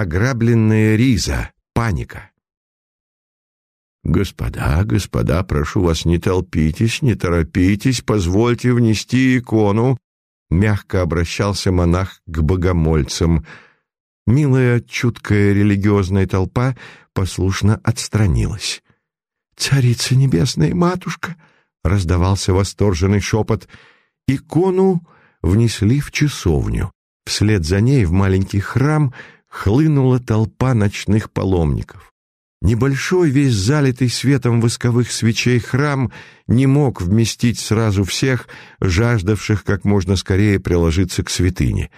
ограбленная риза, паника. «Господа, господа, прошу вас, не толпитесь, не торопитесь, позвольте внести икону», — мягко обращался монах к богомольцам. Милая, чуткая религиозная толпа послушно отстранилась. «Царица небесная матушка!» — раздавался восторженный шепот. Икону внесли в часовню. Вслед за ней в маленький храм хлынула толпа ночных паломников. Небольшой, весь залитый светом восковых свечей храм не мог вместить сразу всех, жаждавших как можно скорее приложиться к святыне.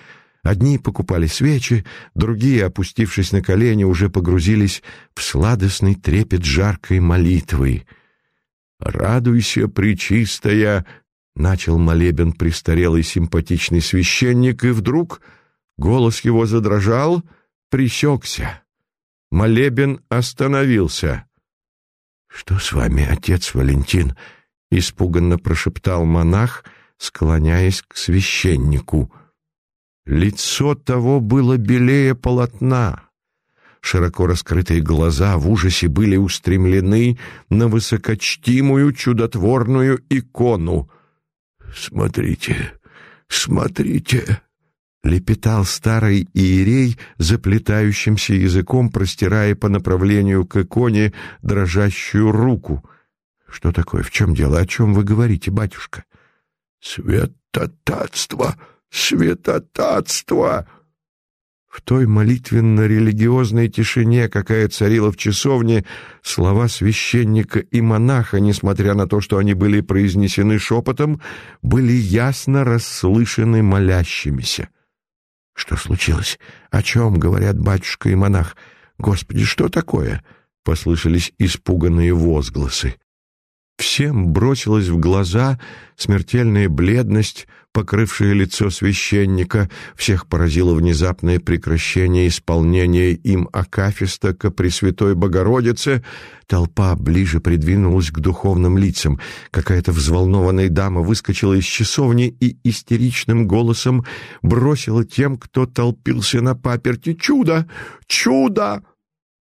Одни покупали свечи, другие, опустившись на колени, уже погрузились в сладостный трепет жаркой молитвы. «Радуйся, причистая!» — начал молебен престарелый симпатичный священник, и вдруг голос его задрожал, присекся. Молебен остановился. «Что с вами, отец Валентин?» — испуганно прошептал монах, склоняясь к священнику. Лицо того было белее полотна. Широко раскрытые глаза в ужасе были устремлены на высокочтимую чудотворную икону. «Смотрите, смотрите!» — лепетал старый иерей, заплетающимся языком, простирая по направлению к иконе дрожащую руку. «Что такое? В чем дело? О чем вы говорите, батюшка?» «Святотатство! Святотатство!» В той молитвенно-религиозной тишине, какая царила в часовне, слова священника и монаха, несмотря на то, что они были произнесены шепотом, были ясно расслышаны молящимися. Что случилось? О чем говорят батюшка и монах? Господи, что такое? Послышались испуганные возгласы. Всем бросилась в глаза смертельная бледность, покрывшая лицо священника. Всех поразило внезапное прекращение исполнения им Акафиста ко Пресвятой Богородице. Толпа ближе придвинулась к духовным лицам. Какая-то взволнованная дама выскочила из часовни и истеричным голосом бросила тем, кто толпился на паперти. «Чудо! Чудо!»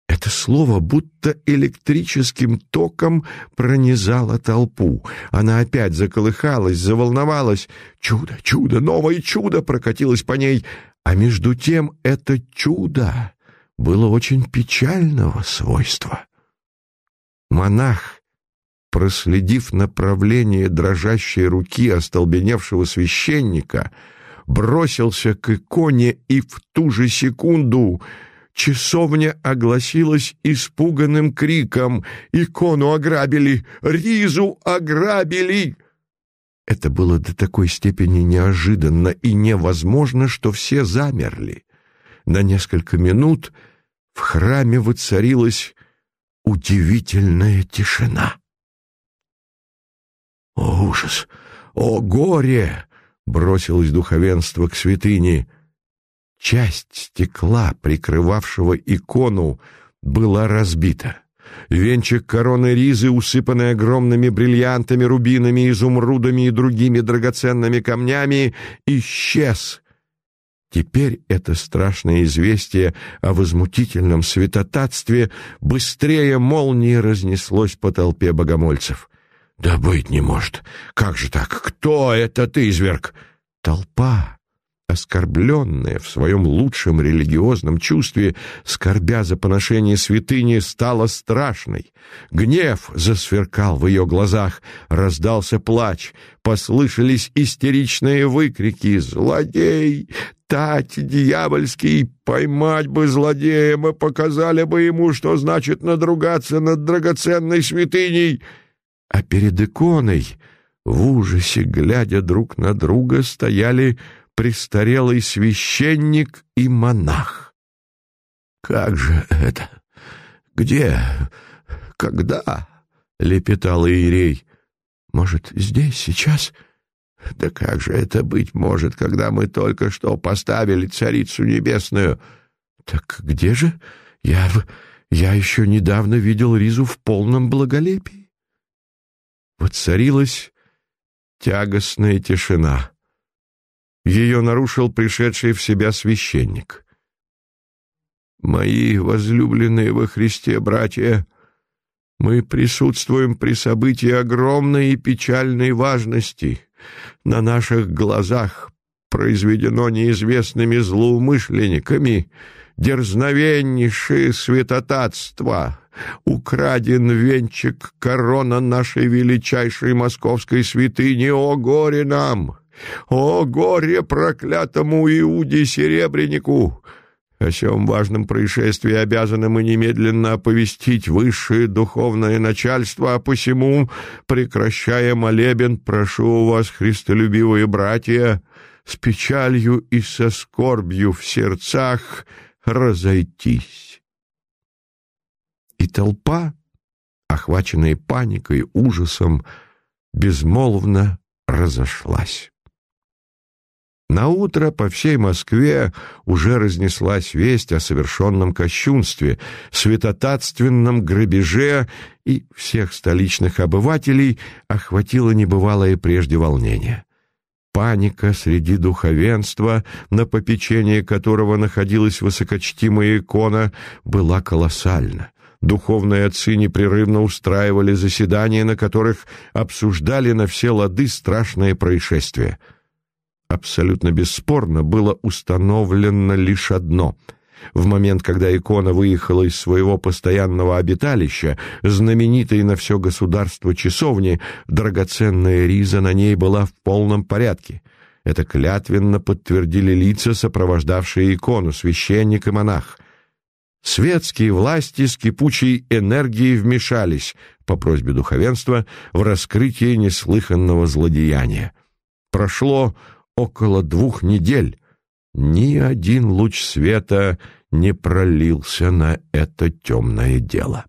Это слово будто электрическим током пронизало толпу. Она опять заколыхалась, заволновалась. Чудо, чудо, новое чудо прокатилось по ней. А между тем это чудо было очень печального свойства. Монах, проследив направление дрожащей руки остолбеневшего священника, бросился к иконе и в ту же секунду Часовня огласилась испуганным криком «Икону ограбили! Ризу ограбили!» Это было до такой степени неожиданно и невозможно, что все замерли. На несколько минут в храме воцарилась удивительная тишина. «О, ужас! О, горе!» — бросилось духовенство к святыне. Часть стекла, прикрывавшего икону, была разбита. Венчик короны ризы, усыпанный огромными бриллиантами, рубинами, изумрудами и другими драгоценными камнями, исчез. Теперь это страшное известие о возмутительном святотатстве быстрее молнии разнеслось по толпе богомольцев. «Да быть не может! Как же так? Кто это ты, изверг?» Толпа оскорбленная в своем лучшем религиозном чувстве, скорбя за поношение святыни, стала страшной. Гнев засверкал в ее глазах, раздался плач, послышались истеричные выкрики «Злодей! Тать дьявольский! Поймать бы злодея! Мы показали бы ему, что значит надругаться над драгоценной святыней!» А перед иконой, в ужасе глядя друг на друга, стояли престарелый священник и монах. «Как же это? Где? Когда?» — лепетал Иерей. «Может, здесь, сейчас?» «Да как же это быть может, когда мы только что поставили Царицу Небесную?» «Так где же? Я, я еще недавно видел Ризу в полном благолепии». Воцарилась тягостная тишина. Ее нарушил пришедший в себя священник. Мои возлюбленные во Христе братья, мы присутствуем при событии огромной и печальной важности. На наших глазах произведено неизвестными злоумышленниками дерзновеннейшее святотатство. Украден венчик корона нашей величайшей московской святыни. О горе нам! О горе проклятому Иуде-серебрянику! О сем важном происшествии обязаны мы немедленно оповестить высшее духовное начальство, а посему, прекращая молебен, прошу у вас, христолюбивые братья, с печалью и со скорбью в сердцах разойтись. И толпа, охваченная паникой, ужасом, безмолвно разошлась. На утро по всей Москве уже разнеслась весть о совершенном кощунстве, святотатственном грабеже, и всех столичных обывателей охватило небывалое прежде волнение. Паника среди духовенства, на попечении которого находилась высокочтимая икона, была колоссальна. Духовные отцы непрерывно устраивали заседания, на которых обсуждали на все лады страшное происшествие — абсолютно бесспорно было установлено лишь одно — в момент, когда икона выехала из своего постоянного обиталища, знаменитой на все государство часовни, драгоценная риза на ней была в полном порядке. Это клятвенно подтвердили лица, сопровождавшие икону, священник и монах. Светские власти с кипучей энергией вмешались, по просьбе духовенства, в раскрытие неслыханного злодеяния. Прошло около двух недель ни один луч света не пролился на это темное дело.